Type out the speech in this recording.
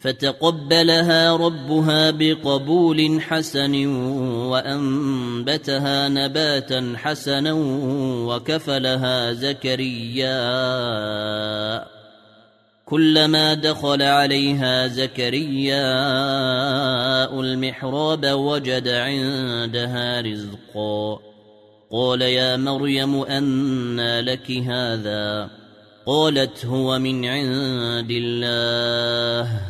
فتقبلها ربها بقبول حسن وأنبتها نباتا حسنا وكفلها زكريا. كلما دخل عليها زكريا المحراب وجد عندها رزقا. قال يا مريم انى لك هذا؟ قالت هو من عند الله.